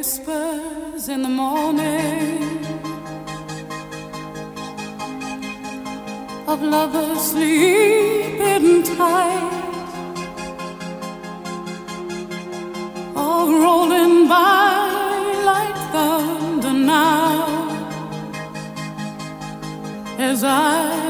whispers in the morning of lovers sleeping tight, all rolling by like thunder now. As I